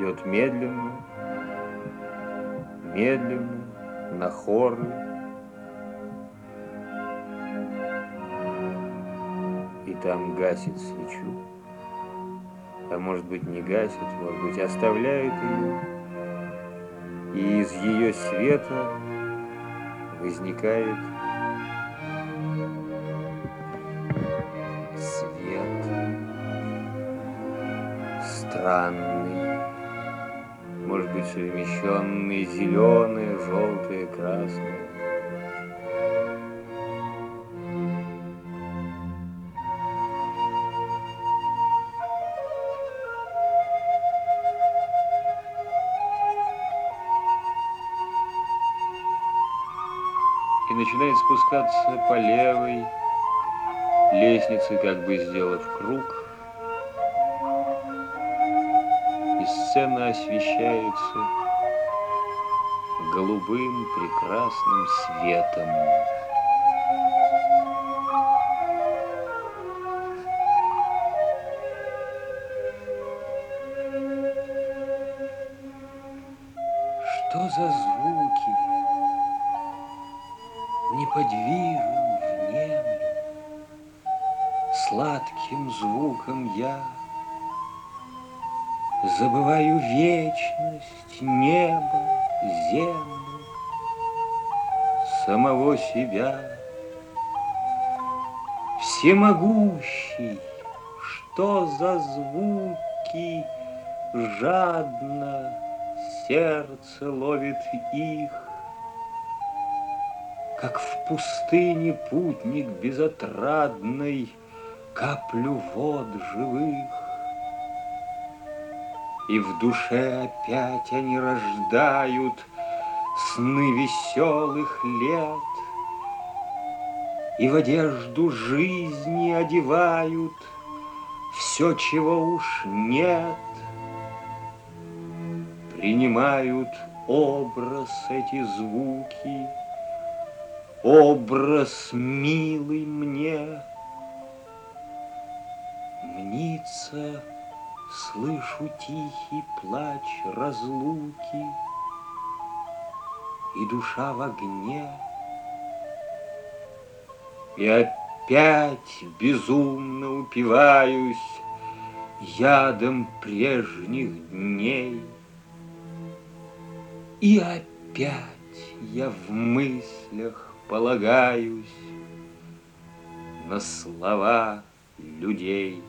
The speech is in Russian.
Идет медленно, медленно, на хоры. И там гасит свечу. А может быть не гасит, может быть оставляет ее. И из ее света возникает свет странный, может быть совмещенный зеленое, желтое, красное. и начинает спускаться по левой лестнице, как бы сделав круг. И сцена освещается голубым прекрасным светом. Что за звуки? неподвижен внемлю, Сладким звуком я Забываю вечность, небо, землю, Самого себя. Всемогущий, что за звуки Жадно сердце ловит их, как в пустыне путник безотрадный Каплю вод живых. И в душе опять они рождают Сны веселых лет, И в одежду жизни одевают Все, чего уж нет. Принимают образ эти звуки — образ милый мне. Мнится, слышу тихий плач разлуки, И душа в огне. И опять безумно упиваюсь Ядом прежних дней. И опять я в мыслях полагаюсь на слова людей.